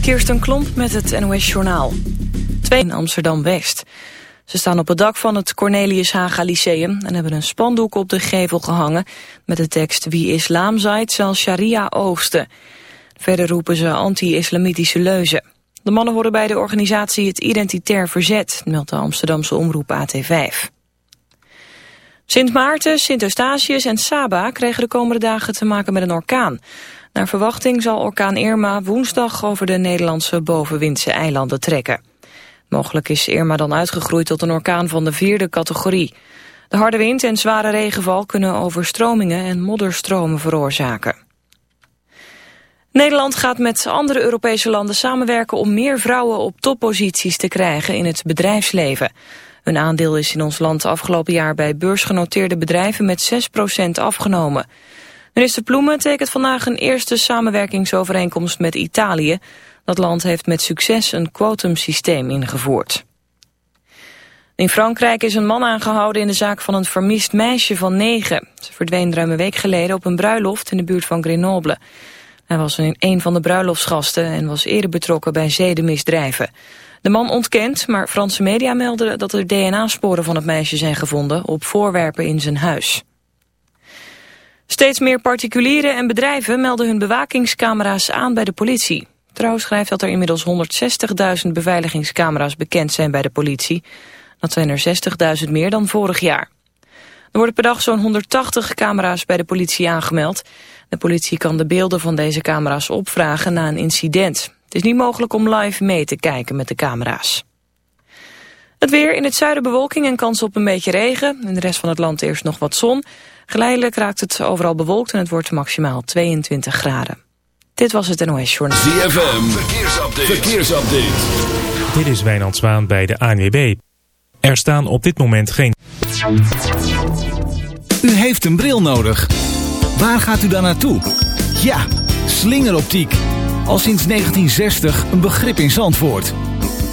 Kirsten Klomp met het NOS Journaal. Twee in Amsterdam-West. Ze staan op het dak van het Cornelius Haga Lyceum... en hebben een spandoek op de gevel gehangen... met de tekst Wie islam zaait zal sharia oogsten. Verder roepen ze anti-islamitische leuzen. De mannen horen bij de organisatie het Identitair Verzet... meldt de Amsterdamse omroep AT5. Sint Maarten, Sint Eustatius en Saba kregen de komende dagen te maken met een orkaan... Naar verwachting zal orkaan Irma woensdag over de Nederlandse bovenwindse eilanden trekken. Mogelijk is Irma dan uitgegroeid tot een orkaan van de vierde categorie. De harde wind en zware regenval kunnen overstromingen en modderstromen veroorzaken. Nederland gaat met andere Europese landen samenwerken om meer vrouwen op topposities te krijgen in het bedrijfsleven. Een aandeel is in ons land afgelopen jaar bij beursgenoteerde bedrijven met 6% afgenomen. Minister Ploemen tekent vandaag een eerste samenwerkingsovereenkomst met Italië. Dat land heeft met succes een quotumsysteem ingevoerd. In Frankrijk is een man aangehouden in de zaak van een vermist meisje van negen. Ze verdween ruim een week geleden op een bruiloft in de buurt van Grenoble. Hij was een van de bruiloftsgasten en was eerder betrokken bij zedenmisdrijven. De man ontkent, maar Franse media melden dat er DNA-sporen van het meisje zijn gevonden op voorwerpen in zijn huis. Steeds meer particulieren en bedrijven melden hun bewakingscamera's aan bij de politie. Trouw schrijft dat er inmiddels 160.000 beveiligingscamera's bekend zijn bij de politie. Dat zijn er 60.000 meer dan vorig jaar. Er worden per dag zo'n 180 camera's bij de politie aangemeld. De politie kan de beelden van deze camera's opvragen na een incident. Het is niet mogelijk om live mee te kijken met de camera's. Het weer in het zuiden bewolking en kans op een beetje regen. In de rest van het land eerst nog wat zon. Geleidelijk raakt het overal bewolkt en het wordt maximaal 22 graden. Dit was het NOS Journal. ZFM, verkeersupdate. verkeersupdate. Dit is Wijnand Zwaan bij de ANWB. Er staan op dit moment geen... U heeft een bril nodig. Waar gaat u dan naartoe? Ja, slingeroptiek. Al sinds 1960 een begrip in Zandvoort.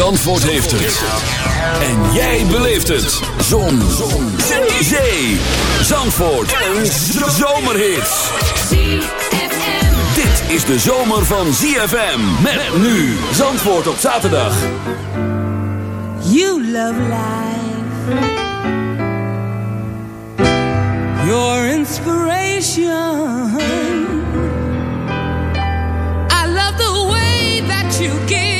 Zandvoort heeft het. En jij beleeft het. Zon. Zon. Zee. Zandvoort. Een zomerhit. Dit is de zomer van ZFM. Met nu. Zandvoort op zaterdag. You love life. Your inspiration. I love the way that you give.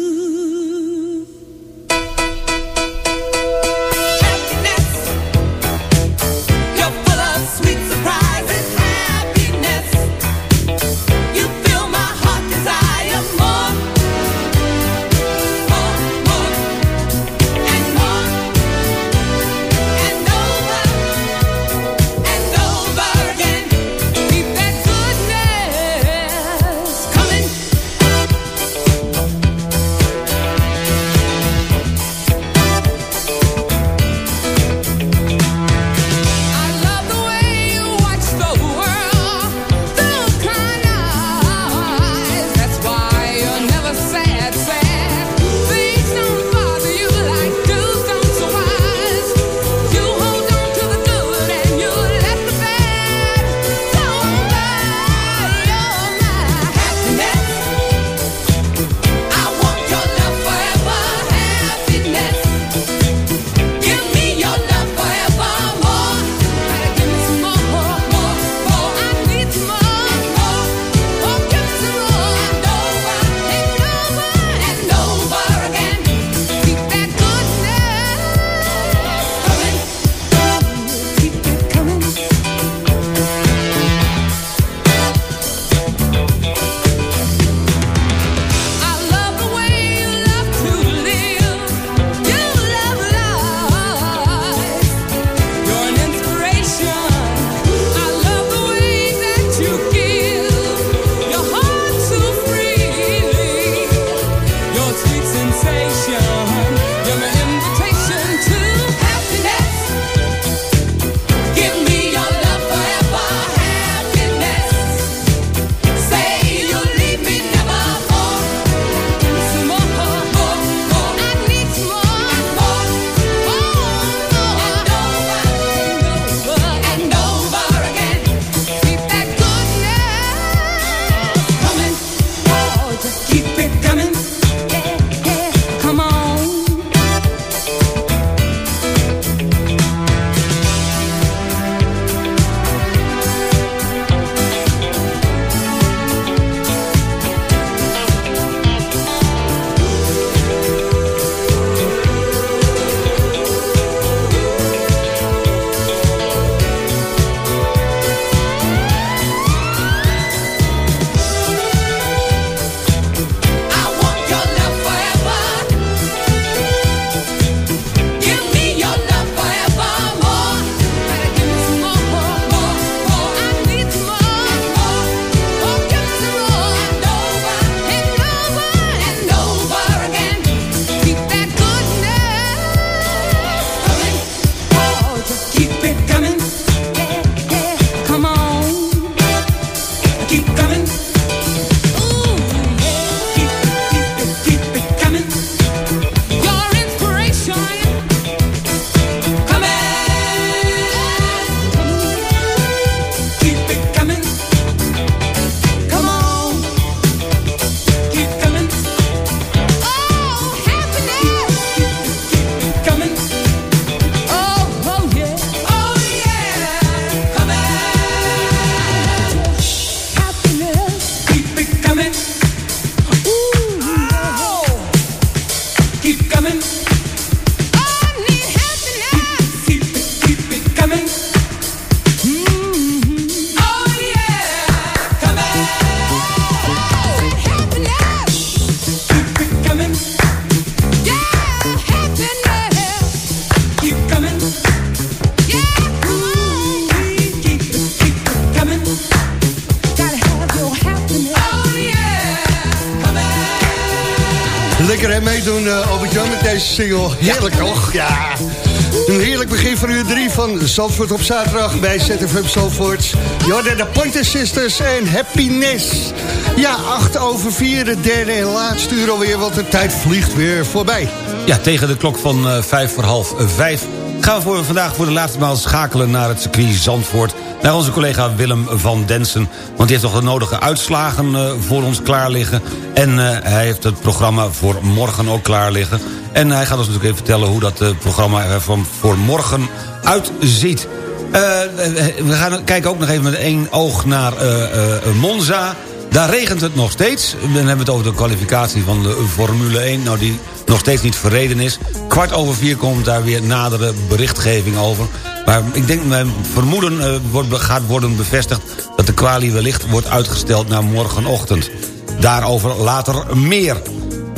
Heerlijk toch? Ja. Een heerlijk begin van uur 3 van Zandvoort op zaterdag bij ZFM Zandvoort. Jordan de Pointer Sisters en Happiness. Ja, 8 over 4, de derde en laatste uur alweer, want de tijd vliegt weer voorbij. Ja, tegen de klok van uh, 5 voor half 5 gaan we voor vandaag voor de laatste maal schakelen naar het circuit Zandvoort... naar onze collega Willem van Densen. Want die heeft nog de nodige uitslagen uh, voor ons klaar liggen. En hij heeft het programma voor morgen ook klaar liggen. En hij gaat ons natuurlijk even vertellen hoe dat uh, programma er van voor morgen uitziet. we gaan kijken ook nog even met één oog naar Monza... Daar regent het nog steeds. Dan hebben we het over de kwalificatie van de Formule 1. Nou, die nog steeds niet verreden is. Kwart over vier komt daar weer nadere berichtgeving over. Maar ik denk, mijn vermoeden wordt, gaat worden bevestigd... dat de kwalie wellicht wordt uitgesteld naar morgenochtend. Daarover later meer.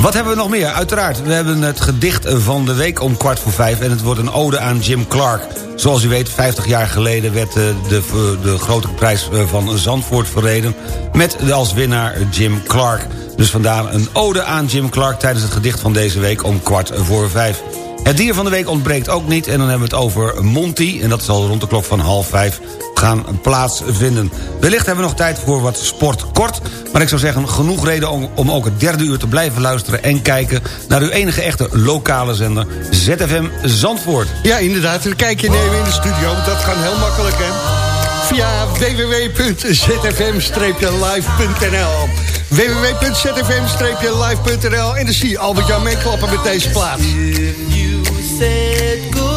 Wat hebben we nog meer? Uiteraard, we hebben het gedicht van de week om kwart voor vijf... en het wordt een ode aan Jim Clark. Zoals u weet, 50 jaar geleden werd de, de, de grote prijs van Zandvoort verreden... met als winnaar Jim Clark. Dus vandaar een ode aan Jim Clark tijdens het gedicht van deze week om kwart voor vijf. Het dier van de week ontbreekt ook niet en dan hebben we het over Monty... en dat zal rond de klok van half vijf gaan plaatsvinden. Wellicht hebben we nog tijd voor wat sport kort... maar ik zou zeggen genoeg reden om, om ook het derde uur te blijven luisteren... en kijken naar uw enige echte lokale zender ZFM Zandvoort. Ja, inderdaad, een kijkje nemen in de studio, dat kan heel makkelijk, hè? Via www.zfm-live.nl www.zfm-live.nl En dan zie je Albert-Jan meeklappen met deze plaat. said goodbye.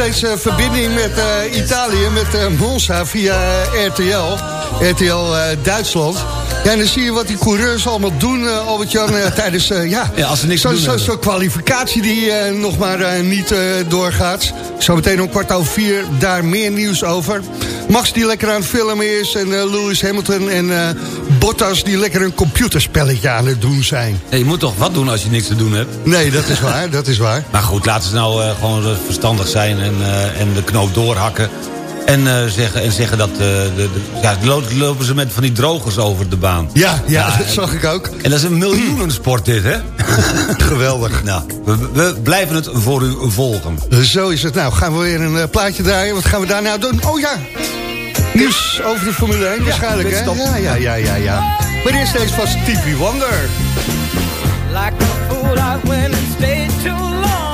Steeds uh, verbinding met uh, Italië, met uh, Monza via RTL. RTL Duitsland. Ja, en dan zie je wat die coureurs allemaal doen, Albert-Jan, tijdens ja, ja, als ze niks zo'n zo, zo, kwalificatie die nog maar niet doorgaat. Zometeen om kwart over vier, daar meer nieuws over. Max die lekker aan het filmen is en Lewis Hamilton en Bottas die lekker een computerspelletje aan het doen zijn. Je moet toch wat doen als je niks te doen hebt? Nee, dat is waar, dat is waar. Maar goed, laten ze nou gewoon verstandig zijn en, uh, en de knoop doorhakken. En, uh, zeggen, en zeggen dat... De, de, ja, lopen ze met van die drogers over de baan. Ja, ja, ja dat en, zag ik ook. En dat is een miljoenensport dit, hè? Geweldig. Nou, we, we, blijven het voor u volgen. Zo is het. Nou, gaan we weer een plaatje draaien. Wat gaan we daar nou doen? Oh ja, nieuws over de Formule 1 waarschijnlijk, hè? Ja, ja, ja, ja, ja. Maar eerst deze van Stevie Wonder. Like a fool I went and stayed too long.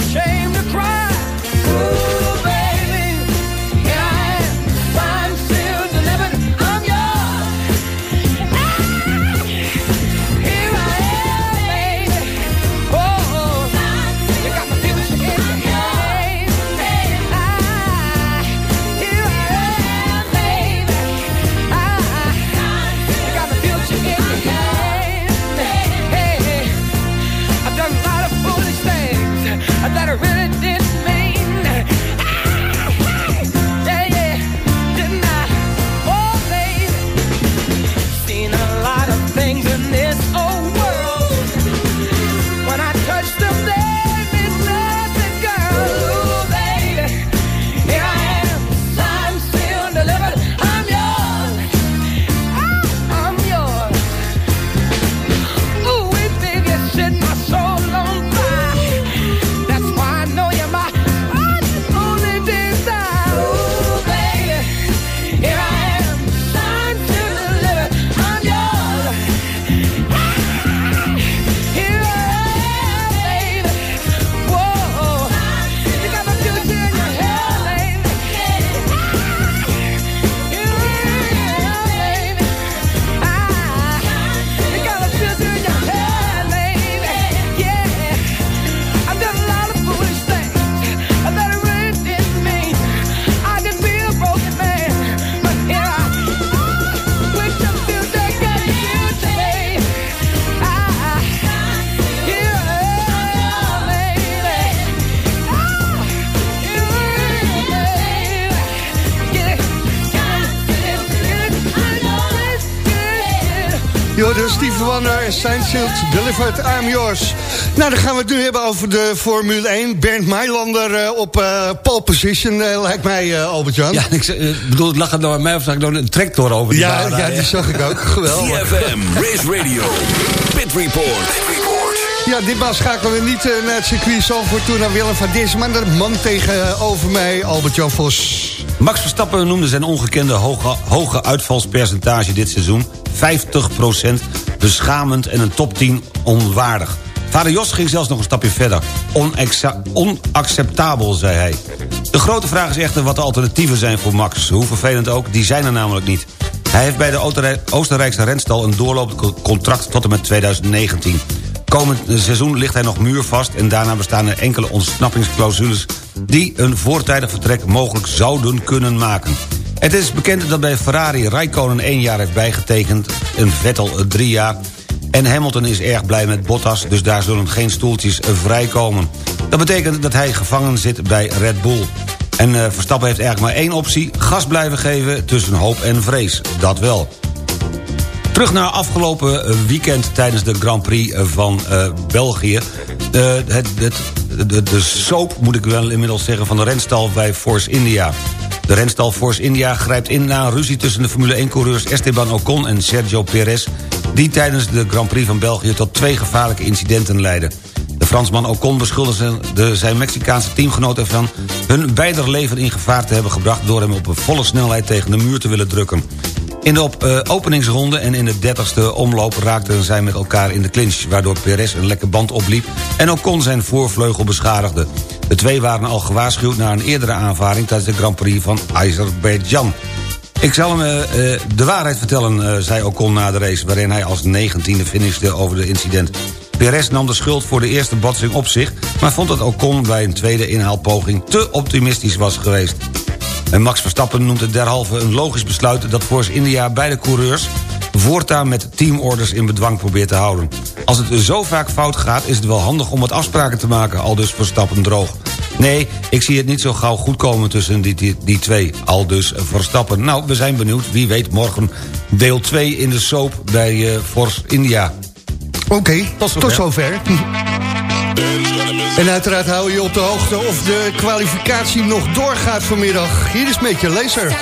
change. En Seinfeld Delivered I'm Yours. Nou, dan gaan we het nu hebben over de Formule 1. Bernd Meilander uh, op uh, pole position, uh, lijkt mij, uh, Albert-Jan. Ja, ik bedoel, lag het nou aan mij of zag ik nou een tractor over die ja, baan Ja, die zag ik ook. Geweldig. CFM, Race Radio, Pit Report. Pit Report. Ja, ditmaal schakelen we niet naar het circuit Zandvoort toe naar Willem van Dis... maar de man tegenover mij, Albert-Jan Vos. Max Verstappen noemde zijn ongekende hoge, hoge uitvalspercentage dit seizoen. 50 beschamend en een top 10 onwaardig. Vader Jos ging zelfs nog een stapje verder. Onacceptabel, zei hij. De grote vraag is echter wat de alternatieven zijn voor Max. Hoe vervelend ook, die zijn er namelijk niet. Hij heeft bij de Oostenrijkse renstal een doorlopend contract tot en met 2019. Komend seizoen ligt hij nog muurvast... en daarna bestaan er enkele ontsnappingsclausules... die een voortijdig vertrek mogelijk zouden kunnen maken. Het is bekend dat bij Ferrari Rijkonen één jaar heeft bijgetekend... en Vettel drie jaar... En Hamilton is erg blij met Bottas, dus daar zullen geen stoeltjes vrijkomen. Dat betekent dat hij gevangen zit bij Red Bull. En uh, Verstappen heeft eigenlijk maar één optie... gas blijven geven tussen hoop en vrees. Dat wel. Terug naar afgelopen weekend tijdens de Grand Prix van uh, België. Uh, het, het, de, de soap, moet ik wel inmiddels zeggen, van de renstal bij Force India. De renstal Force India grijpt in na een ruzie tussen de Formule 1-coureurs Esteban Ocon en Sergio Perez... die tijdens de Grand Prix van België tot twee gevaarlijke incidenten leidden. De Fransman Ocon beschuldigde zijn Mexicaanse teamgenoot ervan... hun beider leven in gevaar te hebben gebracht... door hem op een volle snelheid tegen de muur te willen drukken. In de op, uh, openingsronde en in de 30ste omloop raakten zij met elkaar in de clinch... waardoor Perez een lekke band opliep en Ocon zijn voorvleugel beschadigde. De twee waren al gewaarschuwd na een eerdere aanvaring... tijdens de Grand Prix van Azerbeidzjan. Ik zal hem uh, de waarheid vertellen, zei Ocon na de race... waarin hij als negentiende finishte over de incident. Perez nam de schuld voor de eerste botsing op zich... maar vond dat Ocon bij een tweede inhaalpoging te optimistisch was geweest. En Max Verstappen noemt het derhalve een logisch besluit... dat Force India beide coureurs voortaan met teamorders in bedwang probeert te houden. Als het zo vaak fout gaat, is het wel handig om wat afspraken te maken... al dus Verstappen droog. Nee, ik zie het niet zo gauw goed komen tussen die, die, die twee. Al dus Verstappen. Nou, we zijn benieuwd. Wie weet morgen deel 2 in de soap bij uh, Force India. Oké, okay, tot, tot zover. En uiteraard hou je op de hoogte of de kwalificatie nog doorgaat vanmiddag. Hier is met je laser.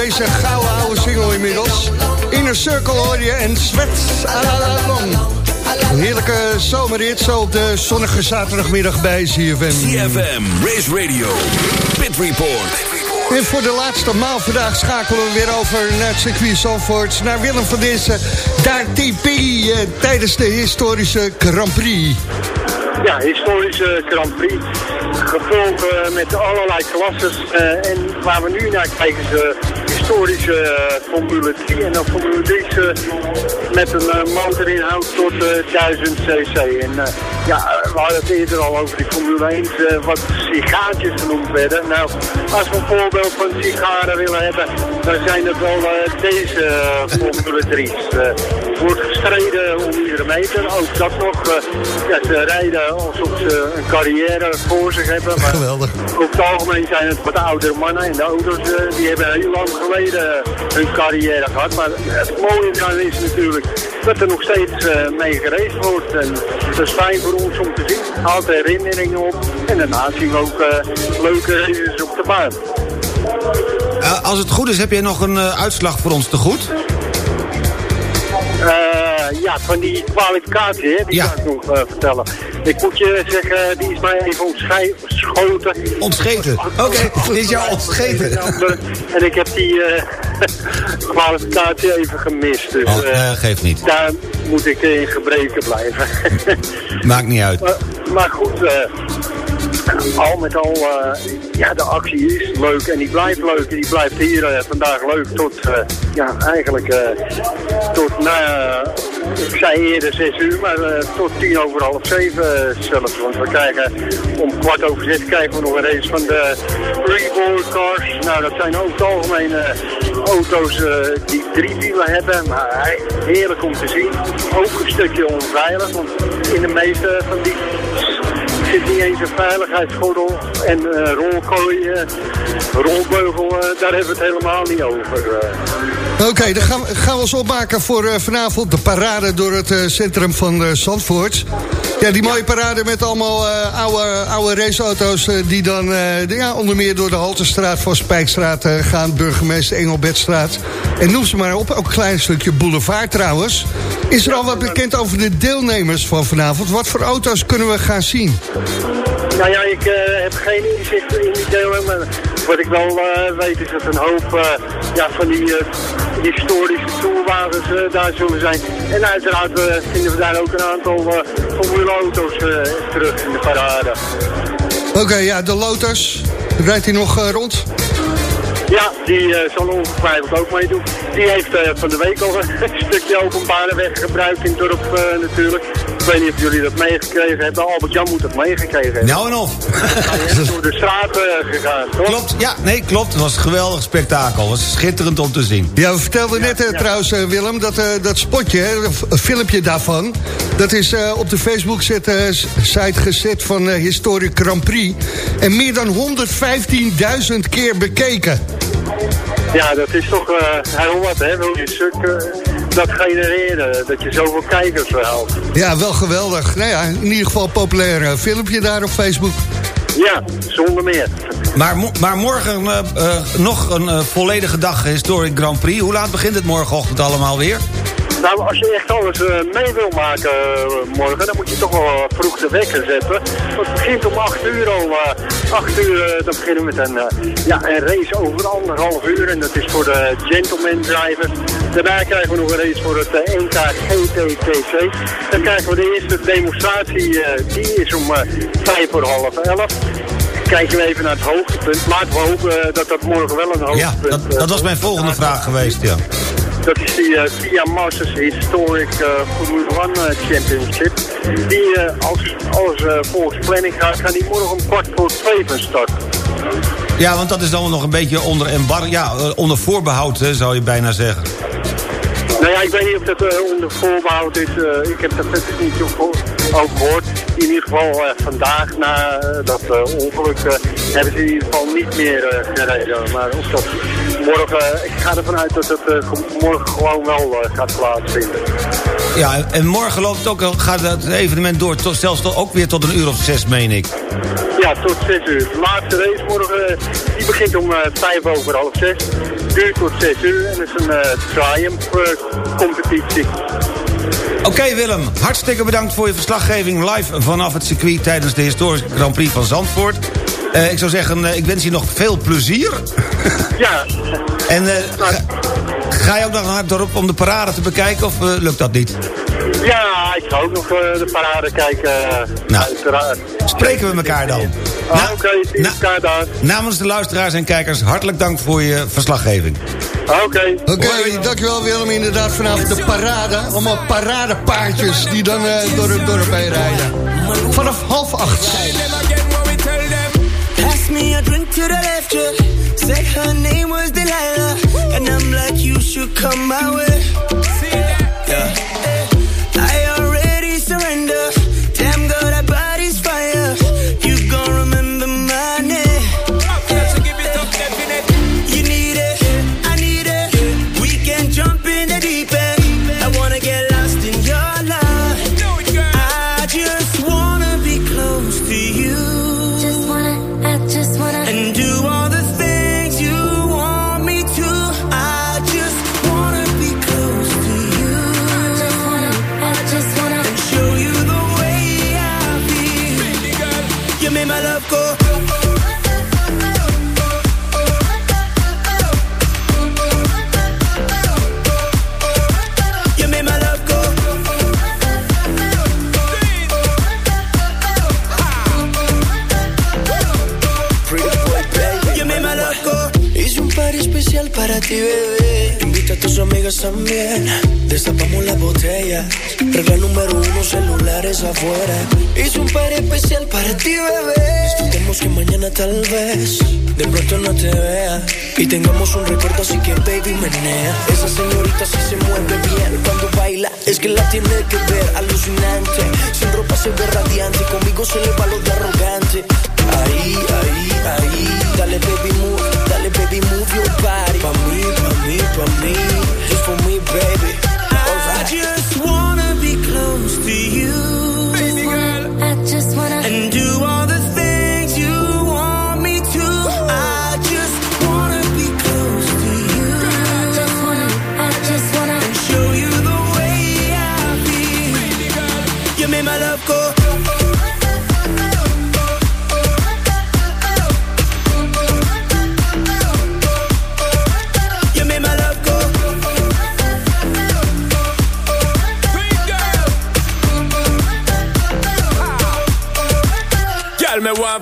Deze gouden oude single inmiddels. Inner Circle hoor je en Sweat. Een heerlijke zomerrit zo op de zonnige zaterdagmiddag bij ZFM. CFM, Race Radio, Pit Report. En voor de laatste maal vandaag schakelen we weer over naar het circuit Zandvoort. Naar Willem van Dinsen, daar TP eh, tijdens de historische Grand Prix. Ja, historische Grand Prix. Gevuld eh, met allerlei klasses. eh, en waar we nu naar kijken is historische eh, Formule 3. En dan Formule 3 is, eh, met een uh, motorinhoud tot eh, 1000 cc. En eh, ja, we hadden het eerder al over die Formule 1, eh, wat sigaartjes genoemd werden. Nou, als we een voorbeeld van sigaren willen hebben, dan zijn het wel eh, deze eh, Formule 3's. Er wordt gestreden om iedere meter. Ook dat nog. eh, ja, ze rijden alsof ze een carrière voor zich hebben. Maar Geweldig. Over het algemeen zijn het wat oudere mannen. En de auto's eh, die hebben heel lang geleden hun carrière gehad. Maar het mooie daaraan is natuurlijk dat er nog steeds eh, mee gereisd wordt. En dat is fijn voor ons om te zien. Altijd herinneringen op. En daarna zien we ook eh, leuke races op de baan. Eh, als het goed is, heb jij nog een eh, uitslag voor ons te goed? Eh, ja, van die kwalificatie, hè, die Ja. ga ik nog eh, vertellen. Ik moet je zeggen, die is mij even ontschoten. Ontscheten. Oké, die is jou ontscheten. En ik heb die eh, kwalificatie even gemist. Dus Oh, geeft niet. daar moet ik in gebreken blijven. Maakt niet uit. maar, maar goed, al met al, eh, ja, de actie is leuk en die blijft leuk. En die blijft hier eh, vandaag leuk tot, eh, ja, eigenlijk tot na, ik zei eerder 6 uur, maar tot tien over half zeven zelfs. Want we krijgen om kwart over zes krijgen we nog een race van de Freeboard Cars. Nou, dat zijn ook het algemeen auto's die drie wielen hebben, maar heerlijk om te zien. Ook een stukje onveilig, want in de meeste van die zit niet eens een veiligheidsgordel en eh rolkooi, eh, rolbeugel, eh, daar hebben we het helemaal niet over. Oké, dan gaan we, gaan we ons opmaken voor eh, vanavond de parade door het eh, centrum van eh, Zandvoort. Ja, die mooie parade met allemaal oude, oude raceauto's... die dan ja, onder meer door de Halterstraat, Van Spijkstraat gaan... burgemeester Engelbertstraat. En noem ze maar op, ook een klein stukje boulevard trouwens. Is er al wat bekend over de deelnemers van vanavond? Wat voor auto's kunnen we gaan zien? Nou ja, ik eh, heb geen inzicht in die delen, maar wat ik wel eh, weet is dat een hoop eh, ja, van die historische toerwagens daar zullen zijn. En uiteraard vinden we daar ook een aantal eh formuleauto's eh terug in de parade. Oké, ja, de Lotus. Rijdt hij nog rond? Ja, die zal ongetwijfeld ook meedoen. Die heeft van de week al een stukje openbare weg gebruikt in het dorp natuurlijk. Ik weet niet of jullie dat meegekregen hebben. Albert Jan moet dat meegekregen hebben. Nou en of. Hij is door de straat eh, gegaan, toch? Klopt, ja, nee, klopt. Het was een geweldig spektakel. Het was schitterend om te zien. Ja, we vertelden net eh, trouwens, eh, Willem, dat, eh, dat spotje, hè, een filmpje daarvan... dat is eh, op de Facebook-site gezet van eh, Historic Grand Prix... en meer dan 115.000 keer bekeken. Ja, dat is toch eh, heel wat, hè? Wil je stuk eh, dat genereren, dat je zoveel kijkers haalt. Ja, wel geweldig. Nou ja, in ieder geval een populair eh, filmpje daar op Facebook. Ja, zonder meer. Maar, maar morgen eh, eh, nog een volledige dag Historic Grand Prix. Hoe laat begint het morgenochtend allemaal weer? Nou, als je echt alles eh, mee wil maken eh, morgen, dan moet je toch wel eh, vroeg de wekker zetten. Want het begint om 8 uur al. eh 8 uur, dan beginnen we met een, ja, een race over anderhalf uur. En dat is voor de gentleman drivers. Daarna krijgen we nog een race voor het NK GTTC. Dan krijgen we de eerste demonstratie, die is om eh, vijf voor half elf. Kijken we even naar het hoogtepunt. Maar we hopen dat dat morgen wel een Ja, hoogtepunt dat, eh, dat was mijn volgende vraag geweest, ja. Dat is die uh, Via Masters Historic uh, Formula One uh, Championship. Die als, als volgens planning gaat, gaan die morgen om kwart voor twee van start. Ja, want dat is dan nog een beetje onder, embar ja, eh, onder voorbehoud, hè, zou je bijna zeggen. Nou ja, ik weet niet of dat onder voorbehoud is. Ik heb dat verder niet zo ook gehoord. In ieder geval uh, vandaag na dat ongeluk hebben ze in ieder geval niet meer gereden. Maar of dat morgen, ik ga ervan uit dat het morgen gewoon wel gaat plaatsvinden. Ja, en morgen loopt ook, al- gaat het evenement door, tot, zelfs tot, ook weer tot een uur of zes, meen ik. Ja, tot 6 uur. De laatste race morgen, eh, die begint om 5 over half 6. Duurt tot 6 uur en is een Triumph competitie. Oké Willem, hartstikke bedankt voor je verslaggeving live vanaf het circuit tijdens de historische Grand Prix van Zandvoort. Uh, ik zou zeggen, uh, ik wens je nog veel plezier. Ja. en uh, ga, ga, je ook nog het dorp om de parade te bekijken of lukt dat niet? Ja, ik ga ook nog de parade kijken. nou, uiteraard. spreken we elkaar dan. Ah, Oké, okay, zie na, elkaar daar. Namens de luisteraars en kijkers, hartelijk dank voor je verslaggeving. Oké. Okay. Oké, okay, dankjewel Willem. Inderdaad, vanavond de parade. Allemaal paradepaardjes die dan uh, door het dorp heen rijden. Vanaf half acht. Pass me a drink to the left, yeah. Said her name was Delilah. And I'm like, you should come my way. Yeah. I Invita a tus amigas también. Destapamos las botellas. Regla número uno, celulares afuera. Hice un party especial para ti, bebé. Disfrutemos que mañana tal vez de pronto no te vea. Y tengamos un recuerdo, así que baby menea. Esa señorita sí se mueve bien cuando baila. Es que la tiene que ver alucinante. Sin ropa se ve radiante. Conmigo se le va lo de arrogante. Ahí, ahí, ahí. Dale baby move, baby move your body. For me, for me, for me, Just for me, baby. I just wanna be close to you.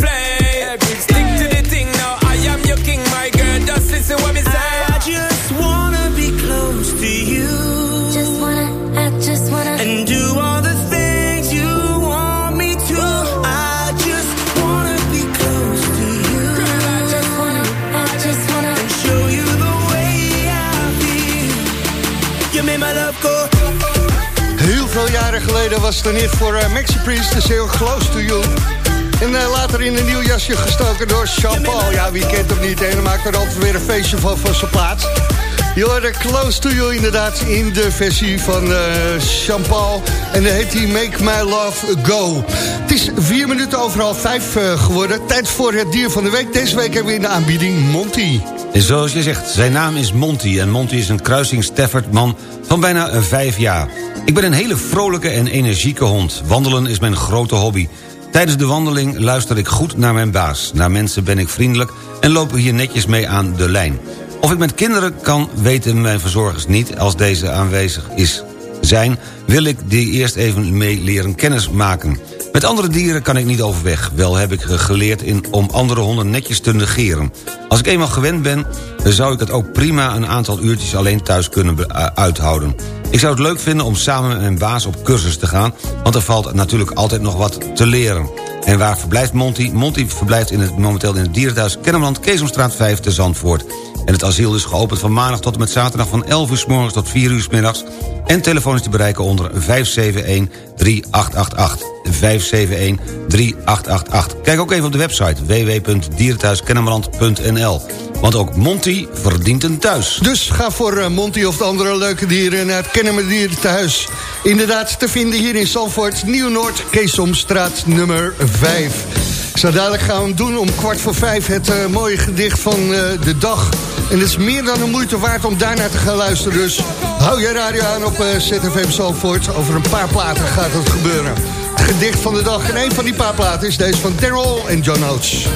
play. Stick to the thing now, I am your king, my girl. Just listen what me say. I just wanna be close to you. Just wanna, I just wanna. And do all the things you want me to. I just wanna be close to you. I just wanna, I just wanna. And show you the way I feel. You made my love go. Heel veel jaren geleden was het een hit voor uh, Maxi Priest, de heel Close to You. En uh, later in een nieuw jasje gestoken door Jean-Paul. Ja, wie kent hem niet? En dan maakt er altijd weer een feestje van van zijn plaats. Je Close to You inderdaad in de versie van uh, Jean-Paul. En dan heet hij Make My Love Go. Het is vier minuten overal vijf uh, geworden. Tijd voor het dier van de week. Deze week hebben we in de aanbieding Monty. Zoals je zegt, zijn naam is Monty. En Monty is een kruising Stafford-man van bijna vijf jaar. Ik ben een hele vrolijke en energieke hond. Wandelen is mijn grote hobby. Tijdens de wandeling luister ik goed naar mijn baas. Naar mensen ben ik vriendelijk en loop hier netjes mee aan de lijn. Of ik met kinderen kan, weten mijn verzorgers niet... als deze aanwezig is zijn, wil ik die eerst even mee leren kennismaken. Met andere dieren kan ik niet overweg. Wel heb ik geleerd in, om andere honden netjes te negeren. Als ik eenmaal gewend ben, zou ik het ook prima... een aantal uurtjes alleen thuis kunnen uithouden. Ik zou het leuk vinden om samen met mijn baas op cursus te gaan... want er valt natuurlijk altijd nog wat te leren. En waar verblijft Monty? Monty verblijft in het, momenteel in het dierenthuis Kennemerland... Keesomstraat 5 te Zandvoort. En het asiel is geopend van maandag tot en met zaterdag... van 11 uur s morgens tot 4 uur s middags. En telefoon is te bereiken onder 571-3888. 571-3888. Kijk ook even op de website www.dierenthuiskennemerland.nl. Want ook Monty verdient een thuis. Dus ga voor uh, Monty of de andere leuke dieren naar het Kennemer Dierenthuis. Inderdaad te vinden hier in Zandvoort, Nieuw-Noord, Keesomstraat nummer 5. Zo dadelijk gaan we doen om kwart voor vijf het uh, mooie gedicht van uh, de dag. En het is meer dan een moeite waard om daarnaar te gaan luisteren. Dus hou je radio aan op uh, ZFM Zandvoort. Over een paar platen gaat het gebeuren. Het gedicht van de dag. En een van die paar platen is deze van Daryl en John Oates.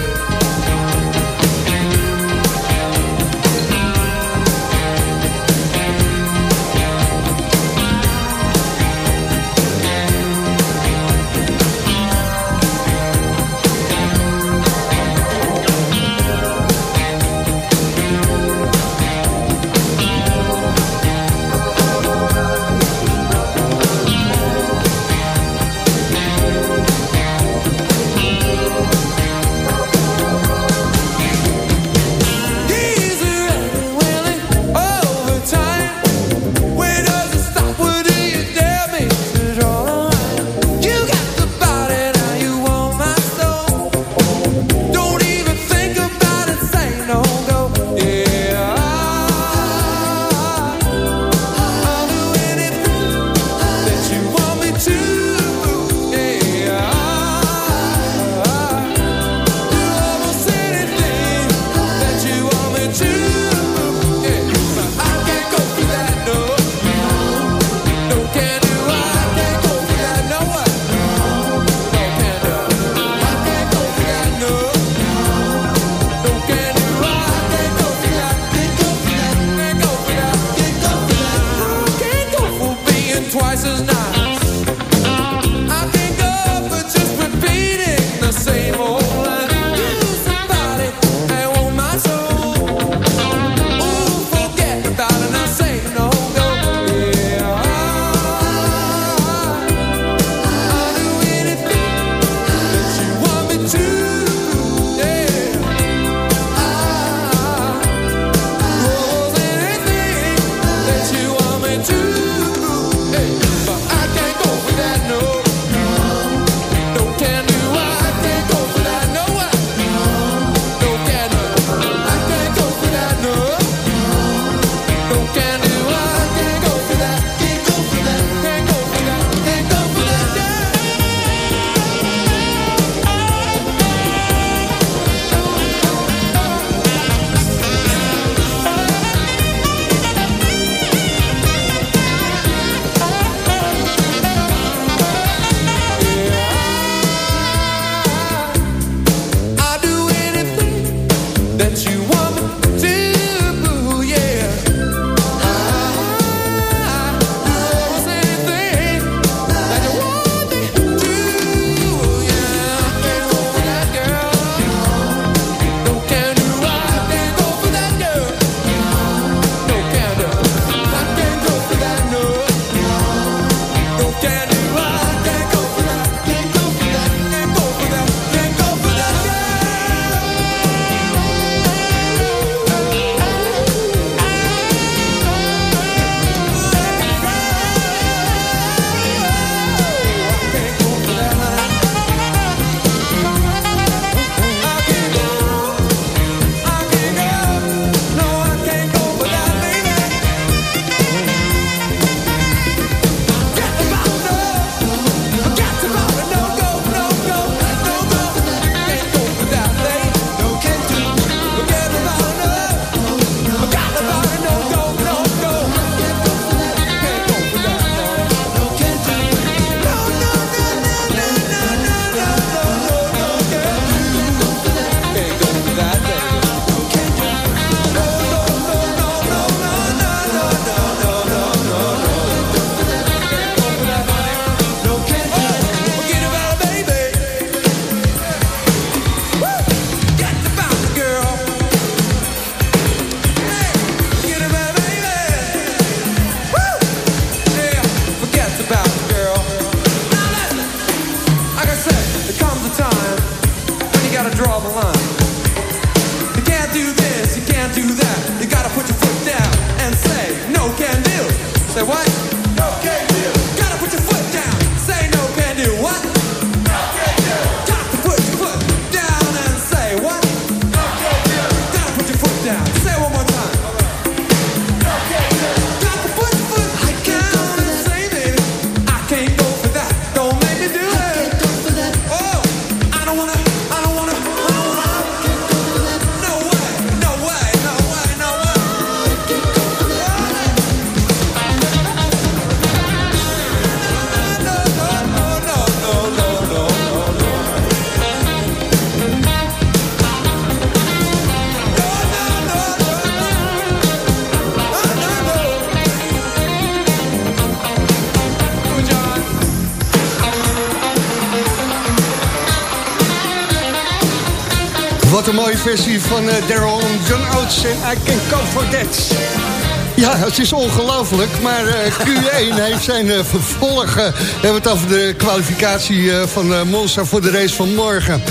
Wat een mooie versie van uh, Daryl John Oates en I Can Go For That. Ja, het is ongelooflijk, maar uh, Q1 heeft zijn uh, vervolg. we hebben het over de kwalificatie van Monza voor de race van morgen.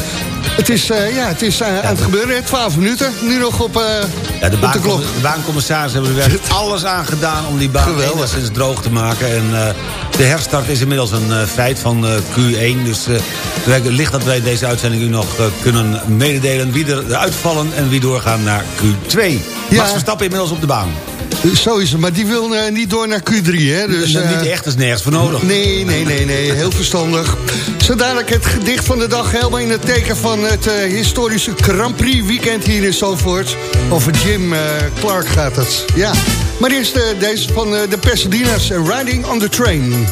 Het is, ja, het is aan het gebeuren, 12 minuten. Nu nog op, ja, de, baan, de klok. De baancommissarissen hebben er werkelijk alles aan gedaan... om die baan enigszins droog te maken. En de herstart is inmiddels een feit van Q1. Dus ligt dat wij deze uitzending u nog kunnen mededelen... wie er uitvallen en wie doorgaan naar Q2. Ja. Max Verstappen inmiddels op de baan. Zo is het, maar die wil uh, niet door naar Q3, hè? Dus, uh, niet echt, is nergens voor nodig. Nee, nee, nee, nee, heel verstandig. Zo dadelijk het gedicht van de dag, helemaal in het teken van het uh, historische Grand Prix weekend hier in Zandvoort. Over Jim Clark gaat het, ja. Maar eerst deze van de Pasadena's, Riding on the Train.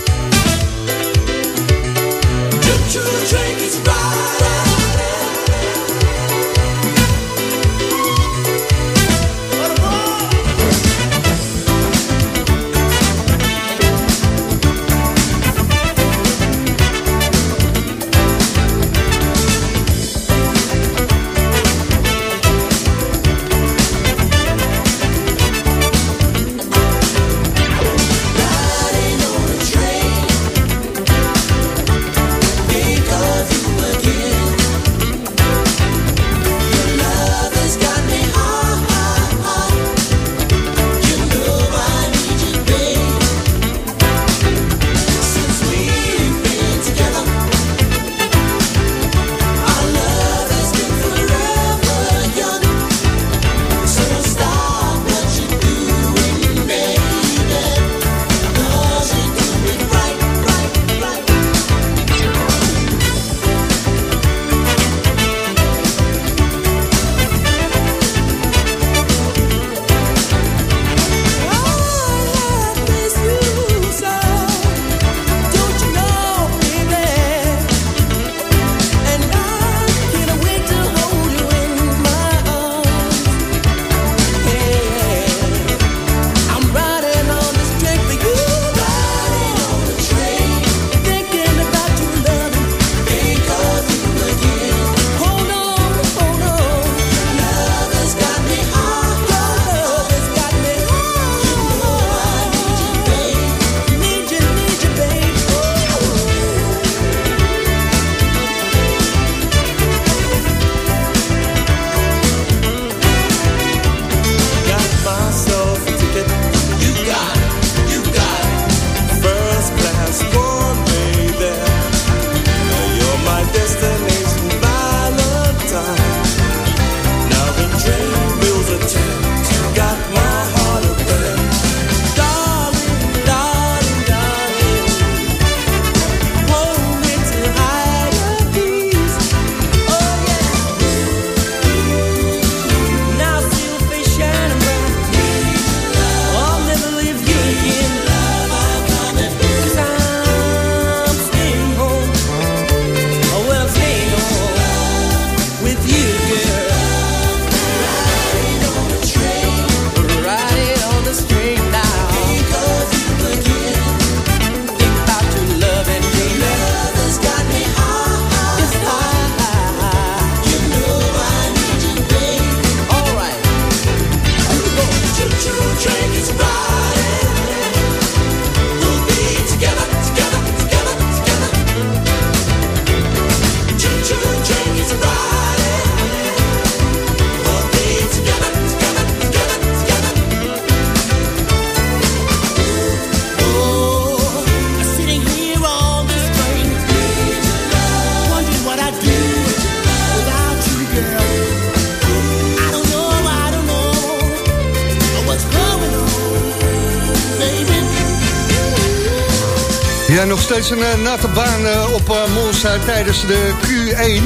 Nog steeds een uh, natte baan uh, op uh, Monza tijdens de Q1.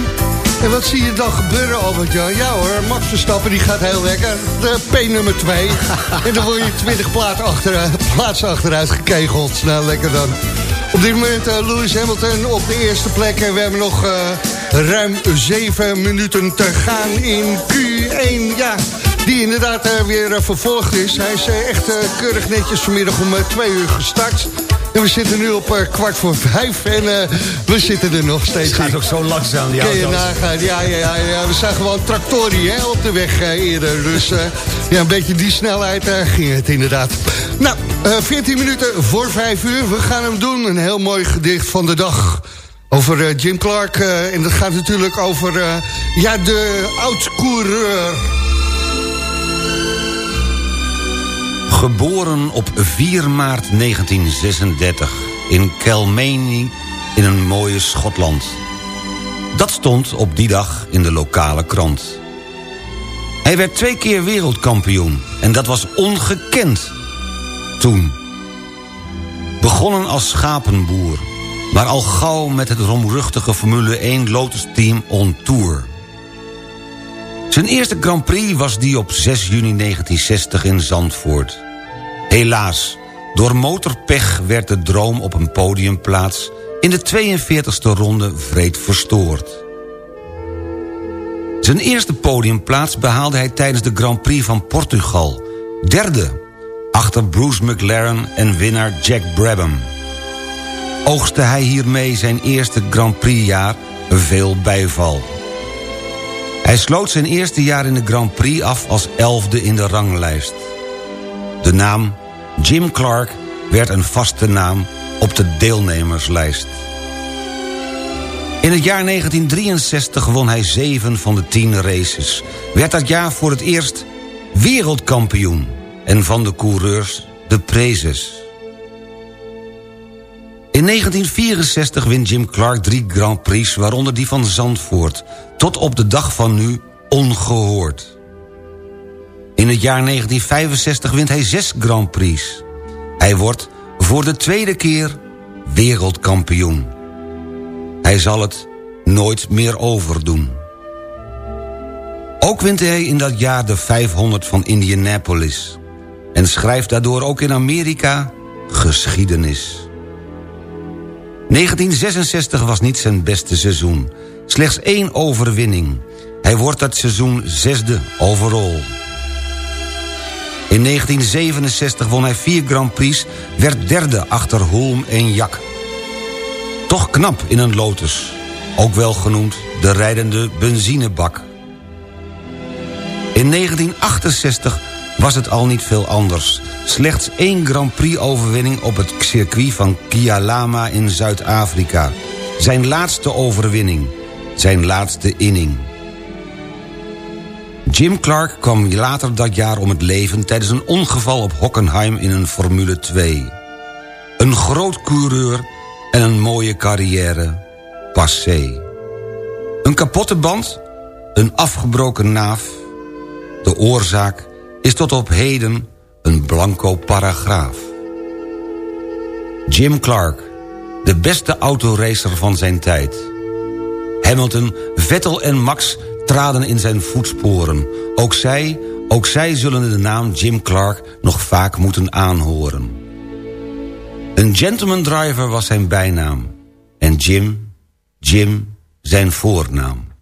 En wat zie je dan gebeuren, Albert-Jan? Ja hoor, Max Verstappen die gaat heel lekker. De P nummer 2. en dan word je 20 plaats, achter, plaatsen achteruit gekegeld. Nou, lekker dan. Op dit moment Lewis Hamilton op de eerste plek. En we hebben nog ruim 7 minuten te gaan in Q1. Ja, die inderdaad weer vervolgd is. Hij is echt keurig netjes vanmiddag om 2 uur gestart. En we zitten nu op uh, kwart voor vijf en uh, we zitten er nog steeds. Het gaat ook zo langzaam, die Kun je nagaan, ja, ja, ja, ja, we zijn gewoon tractorie hè, op de weg uh, eerder. Dus ja, een beetje die snelheid ging het inderdaad. Nou, 14 minuten voor vijf uur, we gaan hem doen. Een heel mooi gedicht van de dag over Jim Clark. en dat gaat natuurlijk over ja, de oud-coureur... Geboren op 4 maart 1936 in Kelmeny in een mooie Schotland. Dat stond op die dag in de lokale krant. Hij werd twee keer wereldkampioen en dat was ongekend toen. Begonnen als schapenboer, maar al gauw met het romruchtige Formule 1 Lotus-team on tour... Zijn eerste Grand Prix was die op 6 juni 1960 in Zandvoort. Helaas, door motorpech werd de droom op een podiumplaats... in de 42e ronde vreed verstoord. Zijn eerste podiumplaats behaalde hij tijdens de Grand Prix van Portugal. Derde, achter Bruce McLaren en winnaar Jack Brabham. Oogste hij hiermee zijn eerste Grand Prix-jaar veel bijval. Hij sloot zijn eerste jaar in de Grand Prix af als elfde in de ranglijst. De naam Jim Clark werd een vaste naam op de deelnemerslijst. In het jaar 1963 won hij zeven van de tien races. Werd dat jaar voor het eerst wereldkampioen. En van de coureurs de prezes. In 1964 wint Jim Clark drie Grand Prix, waaronder die van Zandvoort. Tot op de dag van nu ongehoord. In het jaar 1965 wint hij zes Grand Prix. Hij wordt voor de tweede keer wereldkampioen. Hij zal het nooit meer overdoen. Ook wint hij in dat jaar de 500 van Indianapolis... en schrijft daardoor ook in Amerika geschiedenis. 1966 was niet zijn beste seizoen. Slechts één overwinning. Hij wordt dat seizoen zesde overall. In 1967 won hij vier Grand Prix, werd derde achter Hulm en Jak. Toch knap in een Lotus, ook wel genoemd de rijdende benzinebak. In 1968 was het al niet veel anders. Slechts één Grand Prix-overwinning op het circuit van Kialama in Zuid-Afrika. Zijn laatste overwinning. Zijn laatste inning. Jim Clark kwam later dat jaar om het leven... tijdens een ongeval op Hockenheim in een Formule 2. Een groot coureur en een mooie carrière. Passé. Een kapotte band, een afgebroken naaf. De oorzaak is tot op heden een blanco paragraaf. Jim Clark, de beste autoracer van zijn tijd. Hamilton, Vettel en Max traden in zijn voetsporen. Ook zij, ook zij zullen de naam Jim Clark nog vaak moeten aanhoren. Een gentleman driver was zijn bijnaam. En Jim, Jim zijn voornaam.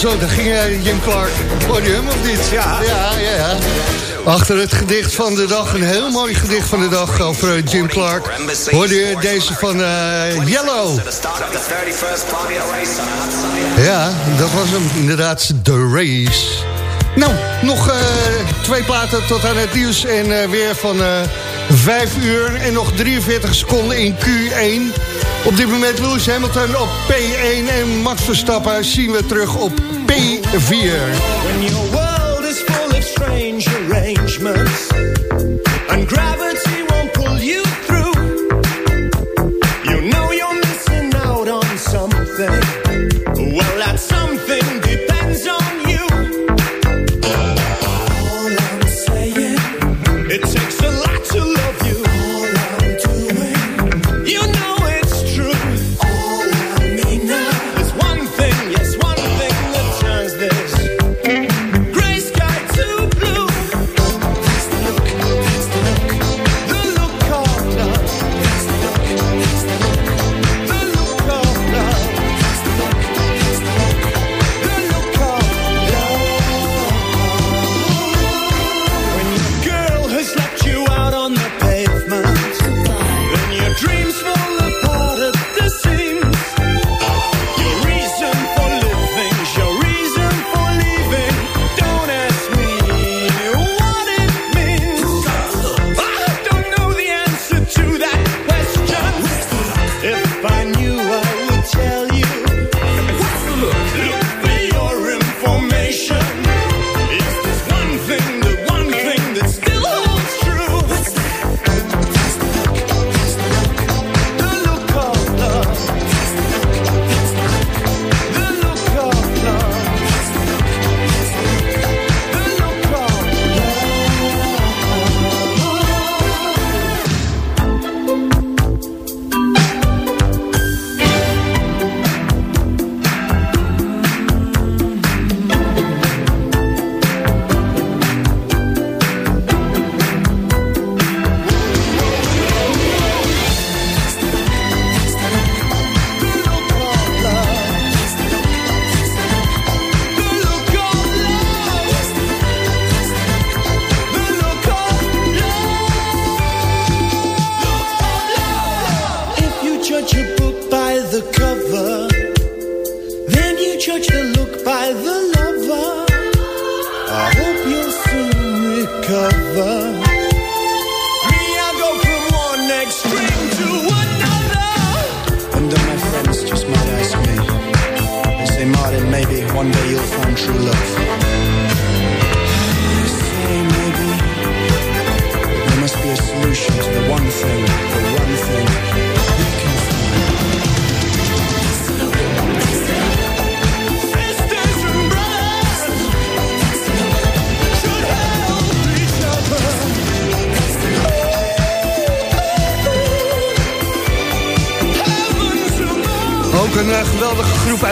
Zo, daar ging eh, Jim Clark. Hem of niet? Ja. ja. Ja, ja, Achter het gedicht van de dag, een heel mooi gedicht van de dag over eh, Jim Clark. Hoorde je deze van eh, Yellow. Ja, dat was hem inderdaad, The Race. Nou, nog twee platen tot aan het nieuws en weer van 5 uur en nog 43 seconden in Q1. Op dit moment Lewis Hamilton op P1 en Max Verstappen zien we terug op P4. When your world is full of strange arrangements and gravity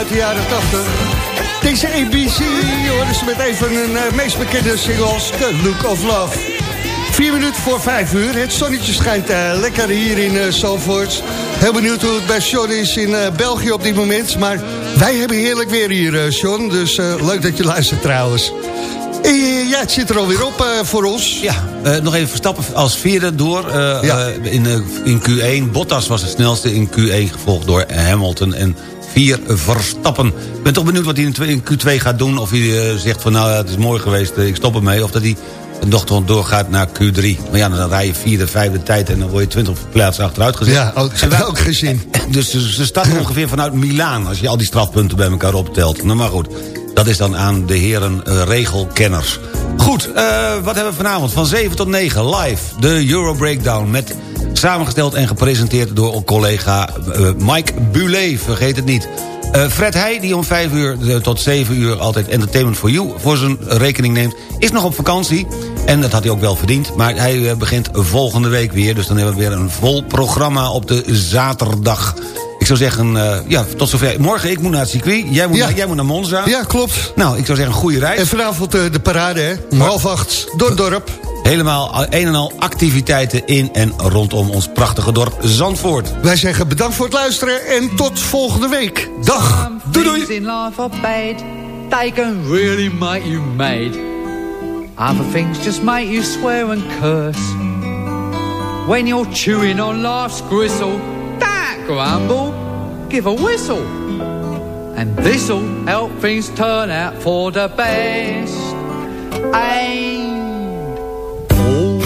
uit de jaren 80. Deze ABC, horen ze met even een uh, meest bekende singles, The Look of Love. Vier minuten voor vijf uur. Het zonnetje schijnt uh, lekker hier in uh, Zandvoort. Heel benieuwd hoe het bij Sean is in België op dit moment. Maar wij hebben heerlijk weer hier, Sean. Dus leuk dat je luistert trouwens. ja, het zit er alweer op voor ons. Ja, nog even Verstappen als vierde door ja. in, in Q1. Bottas was de snelste in Q1, gevolgd door Hamilton en vier Verstappen. Ik ben toch benieuwd wat hij in Q2 gaat doen. Of hij zegt van nou, het is mooi geweest, ik stop ermee. Of dat hij nog doorgaat naar Q3. Maar ja, dan rij je vierde, vijfde tijd... en dan word je twintig plaatsen achteruit gezet. Ja, ook, heb wij ook gezien. Dus ze starten ongeveer vanuit Milaan... als je al die strafpunten bij elkaar optelt. Nou, maar goed. Dat is dan aan de heren eh, regelkenners. Goed, eh, wat hebben we vanavond? Van 7 tot 9 live, de Euro Breakdown... met samengesteld en gepresenteerd door collega eh, Mike Bulet, vergeet het niet. Eh, Fred Heij, die om 5 uur tot 7 uur altijd Entertainment for You voor zijn rekening neemt... is nog op vakantie en dat had hij ook wel verdiend. Maar hij eh, begint volgende week weer, dus dan hebben we weer een vol programma op de zaterdag. Ik zou zeggen, ja, tot zover. Morgen, ik moet naar het circuit. Jij moet, Ja. naar, jij moet naar Monza. Ja, klopt. Nou, ik zou zeggen, goede reis. En vanavond de parade, hè? Half acht, door het dorp. Helemaal een en al activiteiten in en rondom ons prachtige dorp Zandvoort. Wij zeggen bedankt voor het luisteren en tot volgende week. Dag. Doei doei. In life are bad. They can really make you mad. Other things just make you swear and curse. When you're chewing on life's gristle, don't grumble, give a whistle. And this'll help things turn out for the best. And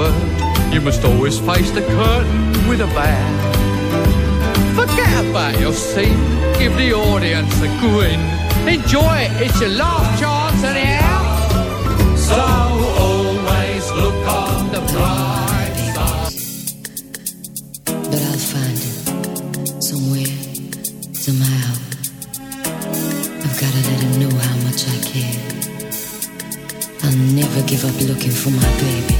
Word. You must always face the curtain with a bow. Forget about your scene, give the audience a grin. Enjoy it, it's your last chance anyhow. So always look on the bright side. But I'll find him somewhere, somehow. I've gotta let him know how much I care. I'll never give up looking for my baby.